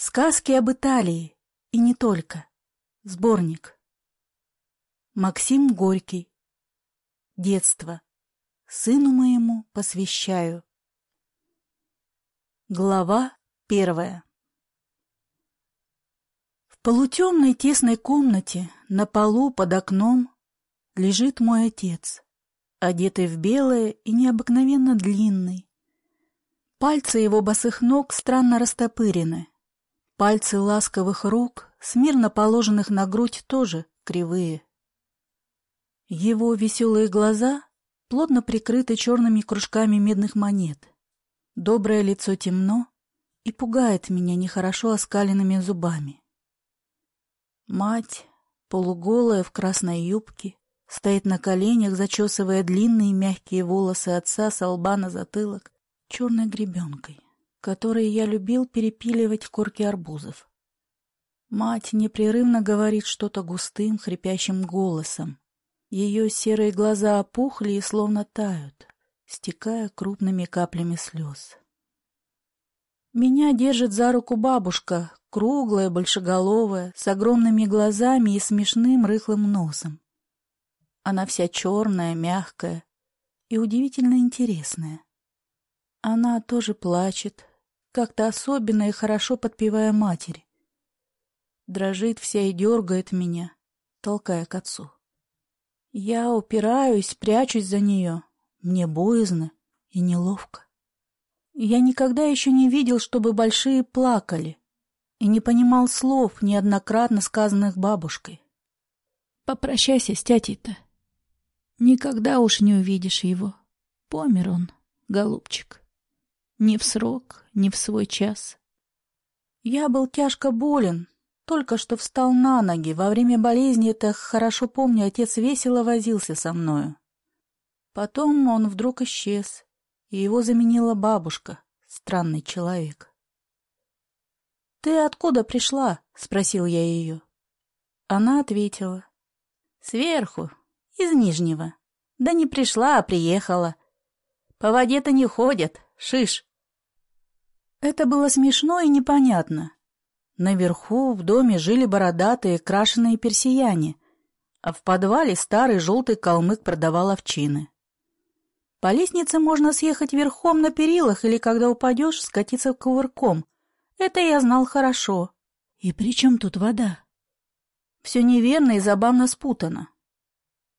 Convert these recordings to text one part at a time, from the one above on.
Сказки об Италии. И не только. Сборник. Максим Горький. Детство. Сыну моему посвящаю. Глава первая. В полутемной тесной комнате на полу под окном лежит мой отец, одетый в белое и необыкновенно длинный. Пальцы его босых ног странно растопырены, Пальцы ласковых рук, смирно положенных на грудь, тоже кривые. Его веселые глаза плотно прикрыты черными кружками медных монет. Доброе лицо темно и пугает меня нехорошо оскаленными зубами. Мать, полуголая в красной юбке, стоит на коленях, зачесывая длинные мягкие волосы отца с лба на затылок черной гребенкой которые я любил перепиливать корки арбузов. Мать непрерывно говорит что-то густым, хрипящим голосом. Ее серые глаза опухли и словно тают, стекая крупными каплями слез. Меня держит за руку бабушка, круглая, большеголовая, с огромными глазами и смешным рыхлым носом. Она вся черная, мягкая и удивительно интересная. Она тоже плачет, как-то особенно и хорошо подпевая матери. Дрожит вся и дергает меня, толкая к отцу. Я упираюсь, прячусь за нее. Мне боязно и неловко. Я никогда еще не видел, чтобы большие плакали, и не понимал слов, неоднократно сказанных бабушкой. Попрощайся с тятей-то. Никогда уж не увидишь его. Помер он, голубчик. Ни в срок, ни в свой час. Я был тяжко болен, только что встал на ноги. Во время болезни, это хорошо помню, отец весело возился со мною. Потом он вдруг исчез, и его заменила бабушка, странный человек. «Ты откуда пришла?» — спросил я ее. Она ответила. «Сверху, из Нижнего. Да не пришла, а приехала. По воде-то не ходят, шиш. Это было смешно и непонятно. Наверху в доме жили бородатые крашеные персияне, а в подвале старый желтый калмык продавал овчины. По лестнице можно съехать верхом на перилах или, когда упадешь, скатиться кувырком. Это я знал хорошо. И при чем тут вода? Все неверно и забавно спутано.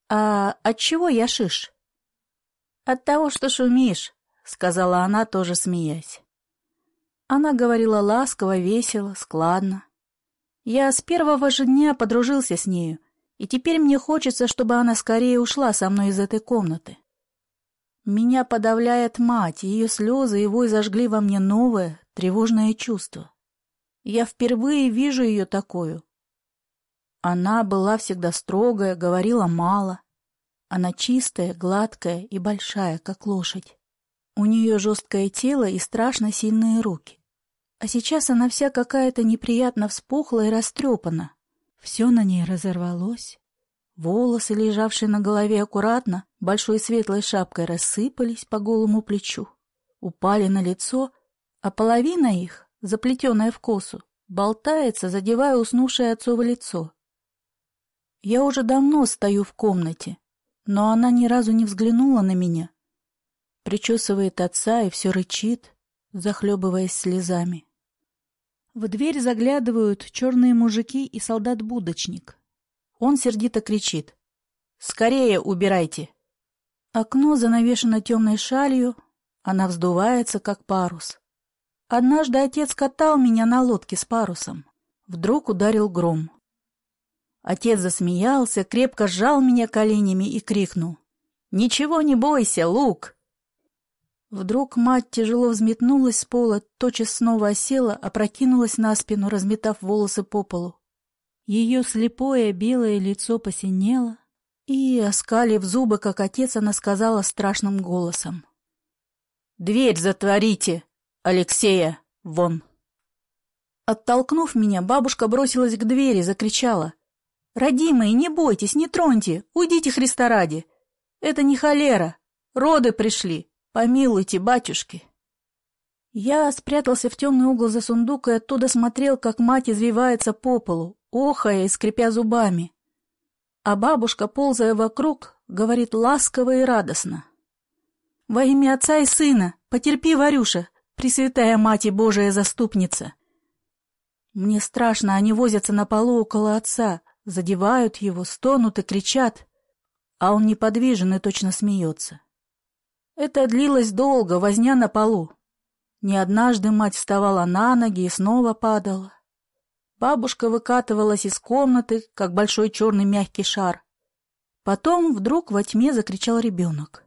А от чего я шиш? От того, что шумишь, — сказала она, тоже смеясь. Она говорила ласково, весело, складно. Я с первого же дня подружился с нею, и теперь мне хочется, чтобы она скорее ушла со мной из этой комнаты. Меня подавляет мать, ее слезы и вой зажгли во мне новое, тревожное чувство. Я впервые вижу ее такую. Она была всегда строгая, говорила мало. Она чистая, гладкая и большая, как лошадь. У нее жесткое тело и страшно сильные руки. А сейчас она вся какая-то неприятно вспухла и растрепана. Все на ней разорвалось. Волосы, лежавшие на голове аккуратно, большой светлой шапкой рассыпались по голому плечу, упали на лицо, а половина их, заплетенная в косу, болтается, задевая уснувшее отцово лицо. Я уже давно стою в комнате, но она ни разу не взглянула на меня. Причесывает отца и все рычит, захлебываясь слезами. В дверь заглядывают черные мужики и солдат-будочник. Он сердито кричит. «Скорее убирайте!» Окно занавешено темной шалью, она вздувается, как парус. Однажды отец катал меня на лодке с парусом. Вдруг ударил гром. Отец засмеялся, крепко сжал меня коленями и крикнул. «Ничего не бойся, Лук! Вдруг мать тяжело взметнулась с пола, тотчас снова осела, опрокинулась на спину, разметав волосы по полу. Ее слепое белое лицо посинело, и, оскалив зубы, как отец, она сказала страшным голосом. «Дверь затворите! Алексея, вон!» Оттолкнув меня, бабушка бросилась к двери, закричала. «Родимые, не бойтесь, не троньте, уйдите Христа ради! Это не холера, роды пришли!» Помилуйте, батюшки. Я спрятался в темный угол за сундук и оттуда смотрел, как мать извивается по полу, охая и скрипя зубами. А бабушка, ползая вокруг, говорит ласково и радостно. «Во имя Отца и Сына! Потерпи, Варюша, Пресвятая Мать и Божия Заступница!» Мне страшно, они возятся на полу около отца, задевают его, стонут и кричат, а он неподвижен и точно смеется. Это длилось долго, возня на полу. Не однажды мать вставала на ноги и снова падала. Бабушка выкатывалась из комнаты, как большой черный мягкий шар. Потом вдруг во тьме закричал ребенок.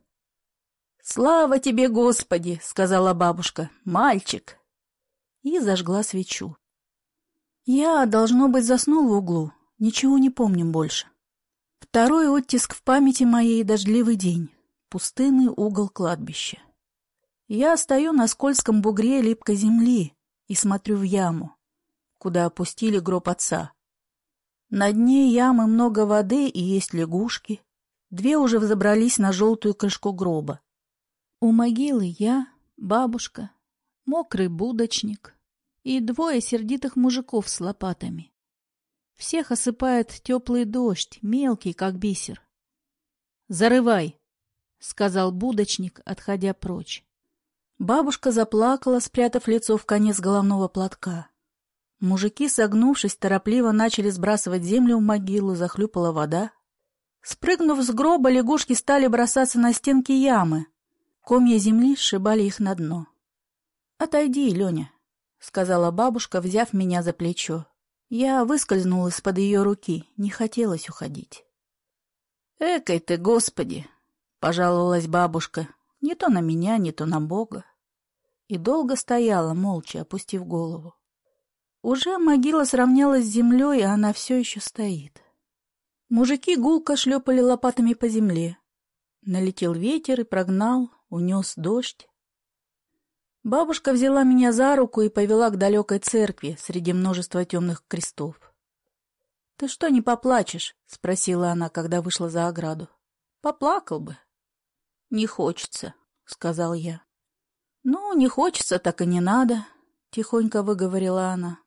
«Слава тебе, Господи!» — сказала бабушка. «Мальчик!» И зажгла свечу. Я, должно быть, заснул в углу. Ничего не помним больше. Второй оттиск в памяти моей — дождливый день. Пустынный угол кладбища. Я стою на скользком бугре липкой земли и смотрю в яму, куда опустили гроб отца. На дне ямы много воды и есть лягушки. Две уже взобрались на желтую крышку гроба. У могилы я, бабушка, мокрый будочник и двое сердитых мужиков с лопатами. Всех осыпает теплый дождь, мелкий, как бисер. «Зарывай!» — сказал будочник, отходя прочь. Бабушка заплакала, спрятав лицо в конец головного платка. Мужики, согнувшись, торопливо начали сбрасывать землю в могилу, захлюпала вода. Спрыгнув с гроба, лягушки стали бросаться на стенки ямы. Комья земли сшибали их на дно. «Отойди, Леня», — сказала бабушка, взяв меня за плечо. Я выскользнул из-под ее руки, не хотелось уходить. «Экой ты, Господи!» — пожаловалась бабушка. Не то на меня, не то на Бога и долго стояла, молча, опустив голову. Уже могила сравнялась с землей, а она все еще стоит. Мужики гулко шлепали лопатами по земле. Налетел ветер и прогнал, унес дождь. Бабушка взяла меня за руку и повела к далекой церкви среди множества темных крестов. — Ты что, не поплачешь? — спросила она, когда вышла за ограду. — Поплакал бы. — Не хочется, — сказал я. «Ну, не хочется, так и не надо», — тихонько выговорила она.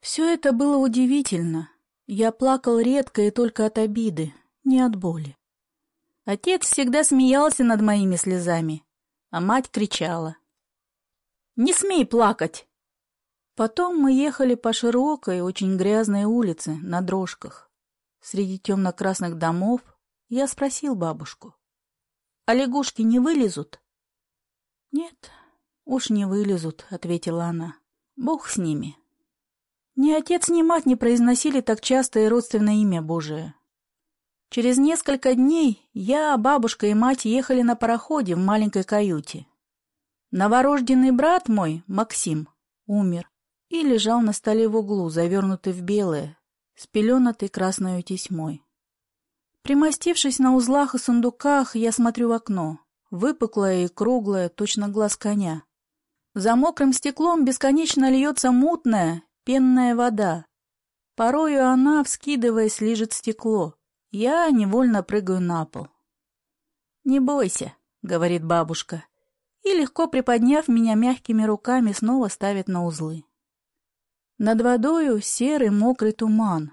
Все это было удивительно. Я плакал редко и только от обиды, не от боли. Отец всегда смеялся над моими слезами, а мать кричала. «Не смей плакать!» Потом мы ехали по широкой, очень грязной улице на дрожках. Среди темно-красных домов я спросил бабушку. «А лягушки не вылезут?» «Нет, уж не вылезут», — ответила она. «Бог с ними». Ни отец, ни мать не произносили так часто и родственное имя Божие. Через несколько дней я, бабушка и мать ехали на пароходе в маленькой каюте. Новорожденный брат мой, Максим, умер и лежал на столе в углу, завернутый в белое, спеленатый красной тесьмой. Примостившись на узлах и сундуках, я смотрю в окно выпуклая и круглая, точно глаз коня. За мокрым стеклом бесконечно льется мутная, пенная вода. Порою она, вскидываясь, лижет стекло. Я невольно прыгаю на пол. «Не бойся», — говорит бабушка, и, легко приподняв меня мягкими руками, снова ставит на узлы. Над водою серый мокрый туман.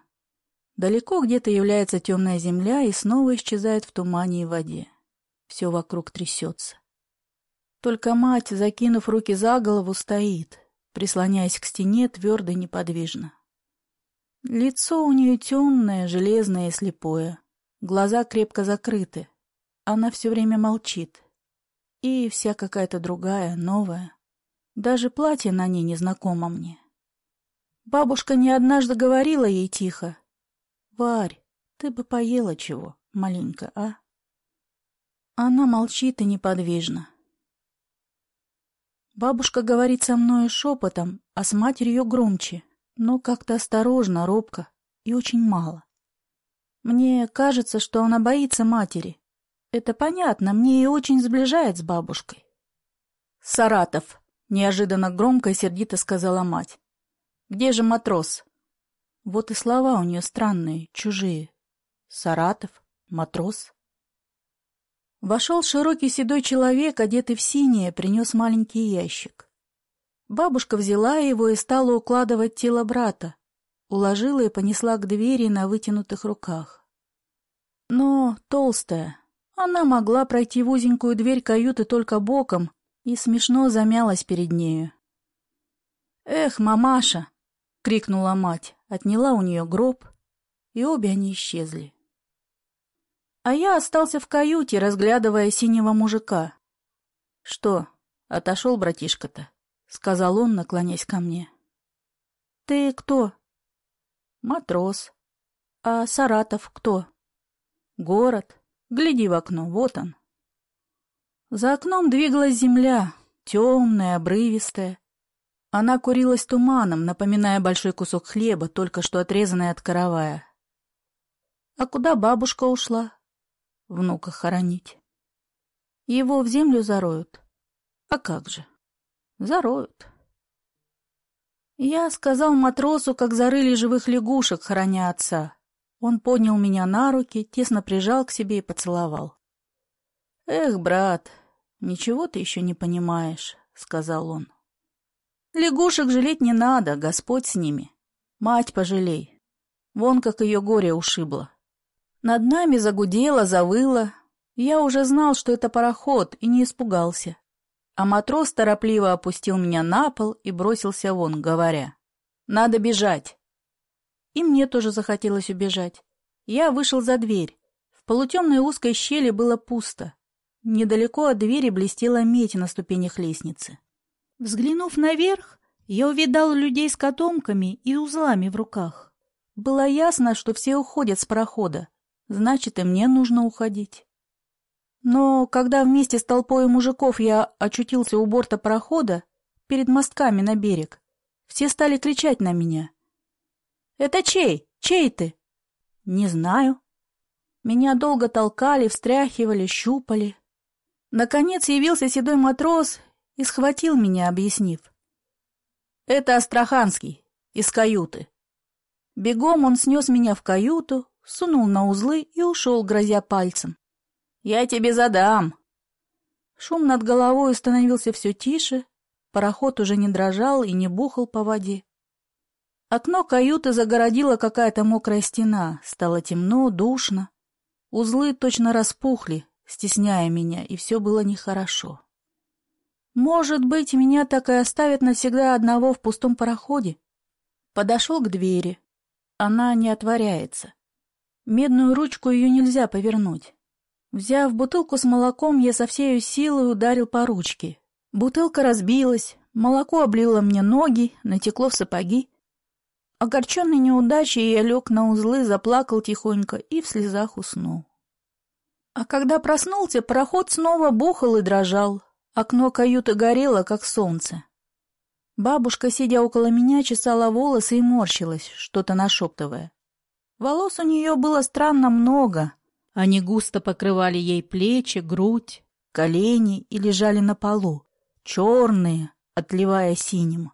Далеко где-то является темная земля и снова исчезает в тумане и воде. Все вокруг трясется. Только мать, закинув руки за голову, стоит, прислоняясь к стене твердо и неподвижно. Лицо у нее темное, железное и слепое. Глаза крепко закрыты. Она все время молчит. И вся какая-то другая, новая. Даже платье на ней незнакомо мне. Бабушка не однажды говорила ей тихо. «Варь, ты бы поела чего, маленько, а?» Она молчит и неподвижна. Бабушка говорит со мною шепотом, а с матерью громче, но как-то осторожно, робко и очень мало. Мне кажется, что она боится матери. Это понятно, мне и очень сближает с бабушкой. «Саратов!» — неожиданно громко и сердито сказала мать. «Где же матрос?» Вот и слова у нее странные, чужие. «Саратов? Матрос?» Вошел широкий седой человек, одетый в синее, принес маленький ящик. Бабушка взяла его и стала укладывать тело брата, уложила и понесла к двери на вытянутых руках. Но толстая, она могла пройти в узенькую дверь каюты только боком и смешно замялась перед нею. «Эх, мамаша!» — крикнула мать, отняла у нее гроб, и обе они исчезли. А я остался в каюте, разглядывая синего мужика. «Что, отошел братишка-то?» — сказал он, наклонясь ко мне. «Ты кто?» «Матрос. А Саратов кто?» «Город. Гляди в окно, вот он». За окном двигалась земля, темная, обрывистая. Она курилась туманом, напоминая большой кусок хлеба, только что отрезанный от каравая. «А куда бабушка ушла?» внука хоронить. Его в землю зароют. А как же? Зароют. Я сказал матросу, как зарыли живых лягушек, хороня отца. Он поднял меня на руки, тесно прижал к себе и поцеловал. «Эх, брат, ничего ты еще не понимаешь», — сказал он. «Лягушек жалеть не надо, Господь с ними. Мать пожалей. Вон как ее горе ушибло. Над нами загудело, завыло. Я уже знал, что это пароход, и не испугался. А матрос торопливо опустил меня на пол и бросился вон, говоря. «Надо бежать!» И мне тоже захотелось убежать. Я вышел за дверь. В полутемной узкой щели было пусто. Недалеко от двери блестела медь на ступенях лестницы. Взглянув наверх, я увидал людей с котомками и узлами в руках. Было ясно, что все уходят с парохода. Значит, и мне нужно уходить. Но когда вместе с толпой мужиков я очутился у борта парохода, перед мостками на берег, все стали кричать на меня. «Это чей? Чей ты?» «Не знаю». Меня долго толкали, встряхивали, щупали. Наконец явился седой матрос и схватил меня, объяснив. «Это Астраханский, из каюты». Бегом он снес меня в каюту, сунул на узлы и ушел, грозя пальцем. «Я тебе задам!» Шум над головой становился все тише, пароход уже не дрожал и не бухал по воде. Окно каюты загородила какая-то мокрая стена, стало темно, душно. Узлы точно распухли, стесняя меня, и все было нехорошо. Может быть, меня так и оставят навсегда одного в пустом пароходе? Подошел к двери. Она не отворяется. Медную ручку ее нельзя повернуть. Взяв бутылку с молоком, я со всей силой ударил по ручке. Бутылка разбилась, молоко облило мне ноги, натекло в сапоги. Огорченный неудачей, я лег на узлы, заплакал тихонько и в слезах уснул. А когда проснулся, пароход снова бухал и дрожал. Окно каюты горело, как солнце. Бабушка, сидя около меня, чесала волосы и морщилась, что-то нашептывая. Волос у нее было странно много. Они густо покрывали ей плечи, грудь, колени и лежали на полу, черные, отливая синим.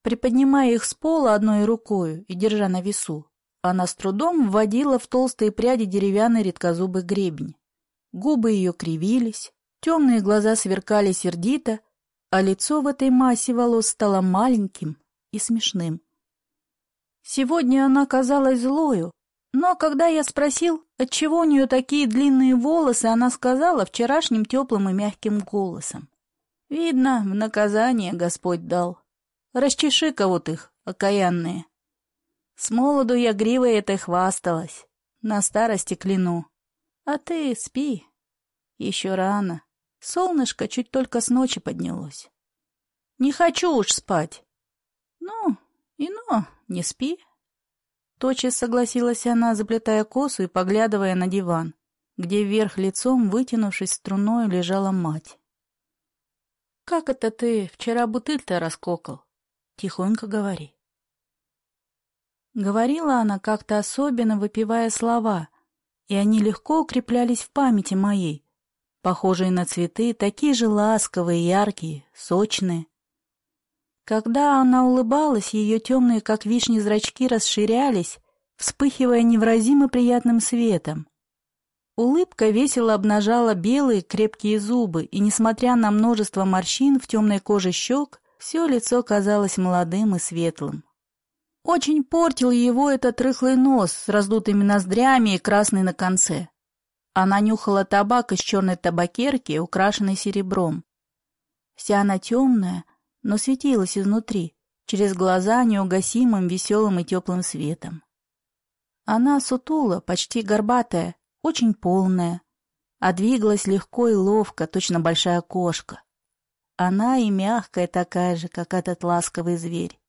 Приподнимая их с пола одной рукой и держа на весу, она с трудом вводила в толстые пряди деревянный редкозубый гребень. Губы ее кривились, темные глаза сверкали сердито, а лицо в этой массе волос стало маленьким и смешным. Сегодня она казалась злою, но когда я спросил, отчего у нее такие длинные волосы, она сказала вчерашним теплым и мягким голосом. «Видно, в наказание Господь дал. Расчеши-ка вот их, окаянные. С молоду я гривой этой хвасталась, на старости кляну. А ты спи. Еще рано. Солнышко чуть только с ночи поднялось. Не хочу уж спать. Ну, «Ино, не спи». Тотчас согласилась она, заплетая косу и поглядывая на диван, где вверх лицом, вытянувшись струной, лежала мать. «Как это ты вчера бутыль-то раскокал? Тихонько говори». Говорила она как-то особенно, выпивая слова, и они легко укреплялись в памяти моей, похожие на цветы, такие же ласковые, яркие, сочные. Когда она улыбалась, ее темные, как вишни, зрачки расширялись, вспыхивая невразимо приятным светом. Улыбка весело обнажала белые крепкие зубы, и, несмотря на множество морщин в темной коже щек, все лицо казалось молодым и светлым. Очень портил его этот рыхлый нос с раздутыми ноздрями и красный на конце. Она нюхала табак из черной табакерки, украшенной серебром. Вся она темная, но светилась изнутри, через глаза неугасимым, веселым и теплым светом. Она сутула, почти горбатая, очень полная, а двигалась легко и ловко, точно большая кошка. Она и мягкая такая же, как этот ласковый зверь.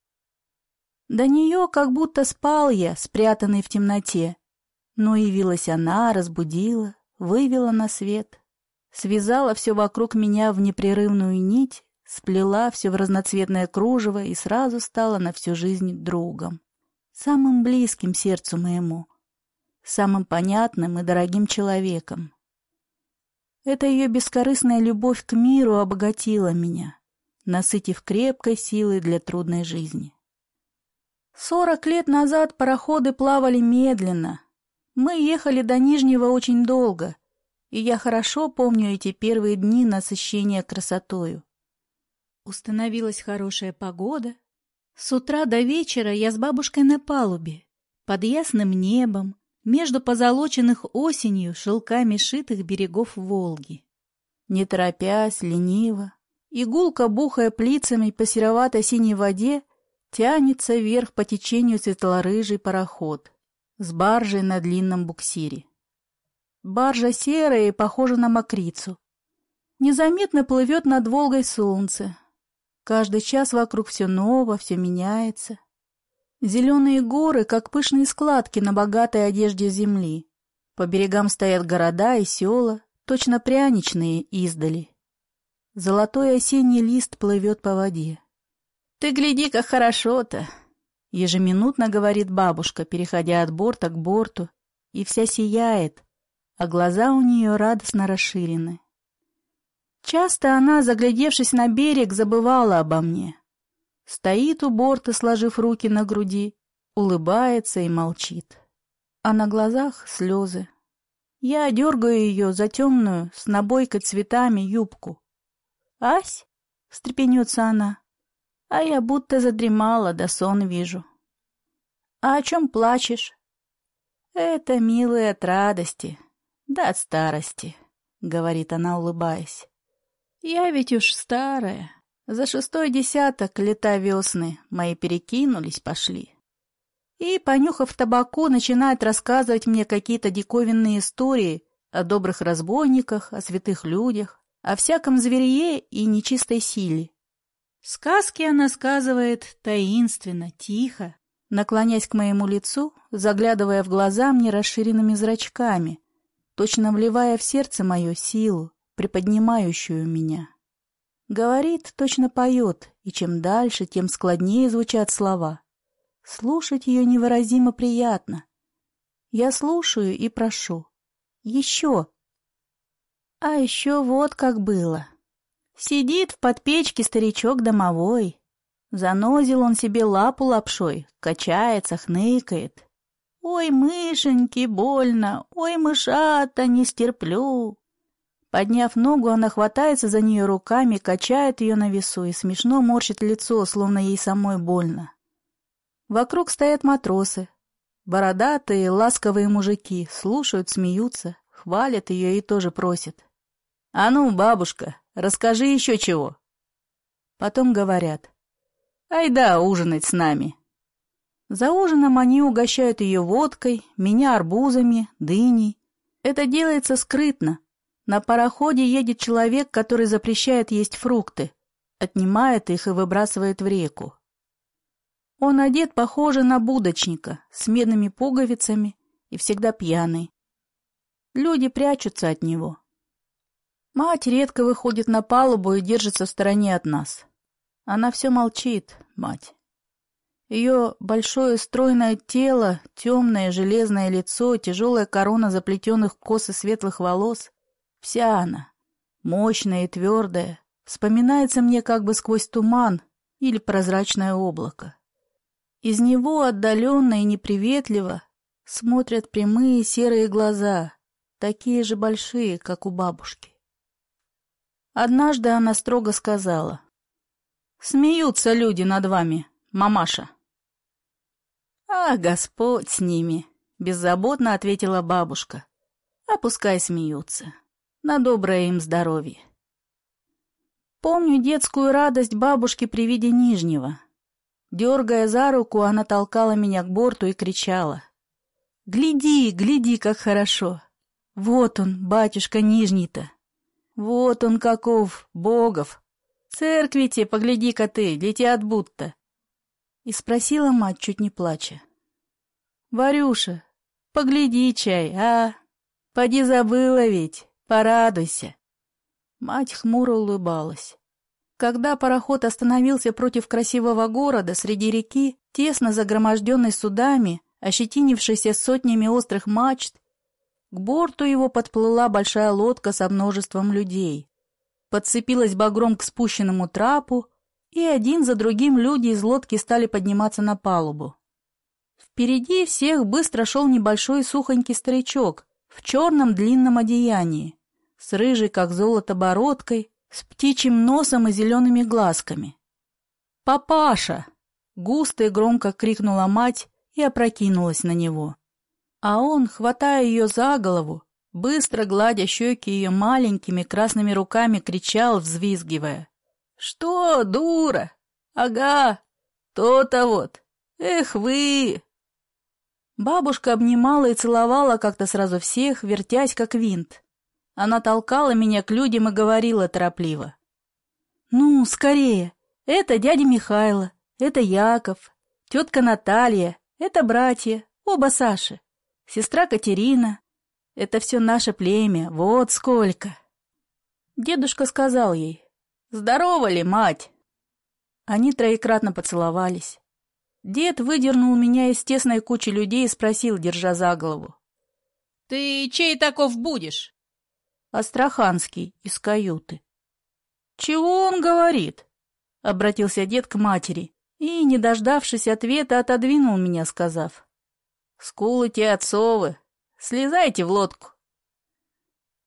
До нее как будто спал я, спрятанный в темноте. Но явилась она, разбудила, вывела на свет, связала все вокруг меня в непрерывную нить, сплела все в разноцветное кружево и сразу стала на всю жизнь другом, самым близким сердцу моему, самым понятным и дорогим человеком. Эта ее бескорыстная любовь к миру обогатила меня, насытив крепкой силой для трудной жизни. Сорок лет назад пароходы плавали медленно. Мы ехали до Нижнего очень долго, и я хорошо помню эти первые дни насыщения красотою. Установилась хорошая погода. С утра до вечера я с бабушкой на палубе, под ясным небом, между позолоченных осенью шелками шитых берегов Волги. Не торопясь, лениво, игулка, бухая плицами по сероватой синей воде, Тянется вверх по течению светлорыжий пароход с баржей на длинном буксире. Баржа серая и похожа на мокрицу. Незаметно плывет над Волгой солнце. Каждый час вокруг все ново, все меняется. Зеленые горы, как пышные складки на богатой одежде земли. По берегам стоят города и села, точно пряничные издали. Золотой осенний лист плывет по воде. «Ты гляди, как хорошо-то!» — ежеминутно говорит бабушка, переходя от борта к борту, и вся сияет, а глаза у нее радостно расширены. Часто она, заглядевшись на берег, забывала обо мне. Стоит у борта, сложив руки на груди, улыбается и молчит. А на глазах слезы. Я дергаю ее за темную, с набойкой цветами, юбку. «Ась!» — встрепенется она а я будто задремала, да сон вижу. А о чем плачешь? Это, милые, от радости, да от старости, — говорит она, улыбаясь. Я ведь уж старая. За шестой десяток лета весны мои перекинулись, пошли. И, понюхав табаку, начинает рассказывать мне какие-то диковинные истории о добрых разбойниках, о святых людях, о всяком зверье и нечистой силе. Сказки она сказывает таинственно, тихо, наклонясь к моему лицу, заглядывая в глаза мне расширенными зрачками, точно вливая в сердце мое силу, приподнимающую меня. Говорит, точно поет, и чем дальше, тем складнее звучат слова. Слушать ее невыразимо приятно. Я слушаю и прошу. Еще. А еще вот как было. Сидит в подпечке старичок домовой. Занозил он себе лапу лапшой, качается, хныкает. «Ой, мышеньки, больно! Ой, мышата, не стерплю!» Подняв ногу, она хватается за нее руками, качает ее на весу и смешно морщит лицо, словно ей самой больно. Вокруг стоят матросы. Бородатые, ласковые мужики, слушают, смеются, хвалят ее и тоже просят. «А ну, бабушка, расскажи еще чего». Потом говорят, «Ай да, ужинать с нами». За ужином они угощают ее водкой, меня арбузами, дыней. Это делается скрытно. На пароходе едет человек, который запрещает есть фрукты, отнимает их и выбрасывает в реку. Он одет похоже на будочника, с медными пуговицами и всегда пьяный. Люди прячутся от него. Мать редко выходит на палубу и держится в стороне от нас. Она все молчит, мать. Ее большое стройное тело, темное железное лицо, тяжелая корона заплетенных кос и светлых волос — вся она, мощная и твердая, вспоминается мне как бы сквозь туман или прозрачное облако. Из него отдаленно и неприветливо смотрят прямые серые глаза, такие же большие, как у бабушки. Однажды она строго сказала, «Смеются люди над вами, мамаша». «А, Господь с ними!» — беззаботно ответила бабушка. «А пускай смеются. На доброе им здоровье». Помню детскую радость бабушки при виде Нижнего. Дергая за руку, она толкала меня к борту и кричала. «Гляди, гляди, как хорошо! Вот он, батюшка Нижний-то! Вот он каков, Богов! Церкви-те, погляди-ка ты, летят будто!» И спросила мать, чуть не плача. «Варюша, погляди чай, а? Поди забыла ведь, порадуйся!» Мать хмуро улыбалась. Когда пароход остановился против красивого города среди реки, тесно загроможденной судами, ощетинившейся сотнями острых мачт, к борту его подплыла большая лодка со множеством людей. Подцепилась багром к спущенному трапу, и один за другим люди из лодки стали подниматься на палубу. Впереди всех быстро шел небольшой сухонький старичок в черном длинном одеянии с рыжей, как золото, бородкой, с птичьим носом и зелеными глазками. «Папаша!» — густо и громко крикнула мать и опрокинулась на него. А он, хватая ее за голову, быстро гладя щеки ее маленькими красными руками, кричал, взвизгивая. «Что, дура? Ага, то-то вот! Эх вы!» Бабушка обнимала и целовала как-то сразу всех, вертясь как винт. Она толкала меня к людям и говорила торопливо. «Ну, скорее! Это дядя Михайло, это Яков, тетка Наталья, это братья, оба Саши, сестра Катерина. Это все наше племя, вот сколько!» Дедушка сказал ей, «Здорово ли, мать?» Они троекратно поцеловались. Дед выдернул меня из тесной кучи людей и спросил, держа за голову. «Ты чей таков будешь?» Астраханский, из каюты. «Чего он говорит?» — обратился дед к матери и, не дождавшись ответа, отодвинул меня, сказав. «Скулы те отцовы, слезайте в лодку».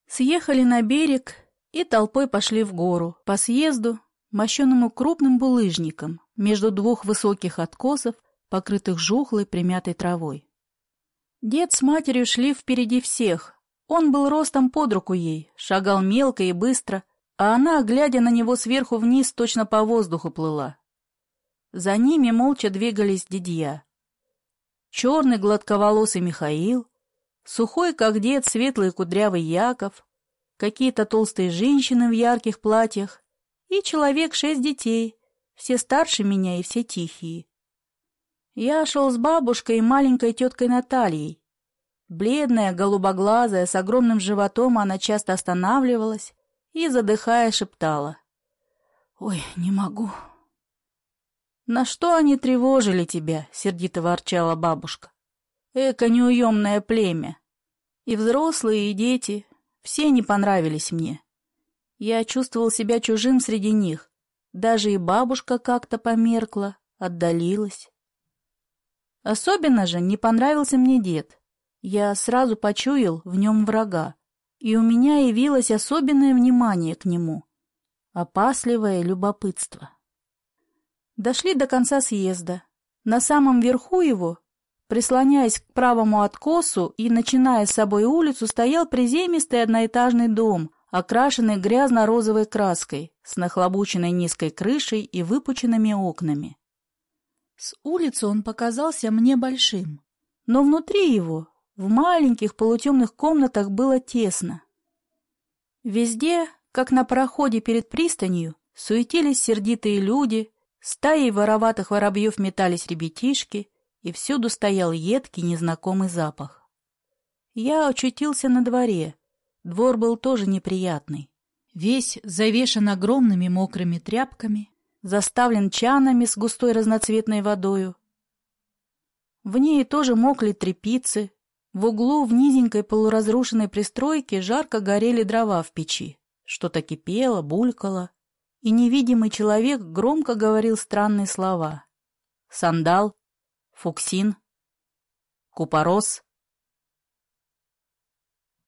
Съехали на берег и толпой пошли в гору, по съезду, мощенному крупным булыжником, между двух высоких откосов, покрытых жухлой примятой травой. Дед с матерью шли впереди всех, он был ростом под руку ей, шагал мелко и быстро, а она, глядя на него сверху вниз, точно по воздуху плыла. За ними молча двигались дедья. Черный гладковолосый Михаил, сухой, как дед, светлый кудрявый Яков, какие-то толстые женщины в ярких платьях и человек шесть детей, все старше меня и все тихие. Я шел с бабушкой и маленькой теткой Натальей, Бледная, голубоглазая, с огромным животом, она часто останавливалась и, задыхая, шептала. «Ой, не могу». «На что они тревожили тебя?» — сердито ворчала бабушка. «Эко неуемное племя. И взрослые, и дети, все не понравились мне. Я чувствовал себя чужим среди них. Даже и бабушка как-то померкла, отдалилась. Особенно же не понравился мне дед. Я сразу почуял в нем врага, и у меня явилось особенное внимание к нему, опасливое любопытство. Дошли до конца съезда. На самом верху его, прислоняясь к правому откосу и начиная с собой улицу, стоял приземистый одноэтажный дом, окрашенный грязно-розовой краской, с нахлобученной низкой крышей и выпученными окнами. С улицы он показался мне большим, но внутри его в маленьких полутемных комнатах было тесно. Везде, как на пароходе перед пристанью, суетились сердитые люди, стаи вороватых воробьев метались ребятишки, и всюду стоял едкий незнакомый запах. Я очутился на дворе. Двор был тоже неприятный. Весь завешен огромными мокрыми тряпками, заставлен чанами с густой разноцветной водою. В ней тоже мокли трепицы, в углу в низенькой полуразрушенной пристройке жарко горели дрова в печи. Что-то кипело, булькало, и невидимый человек громко говорил странные слова. Сандал, фуксин, купорос.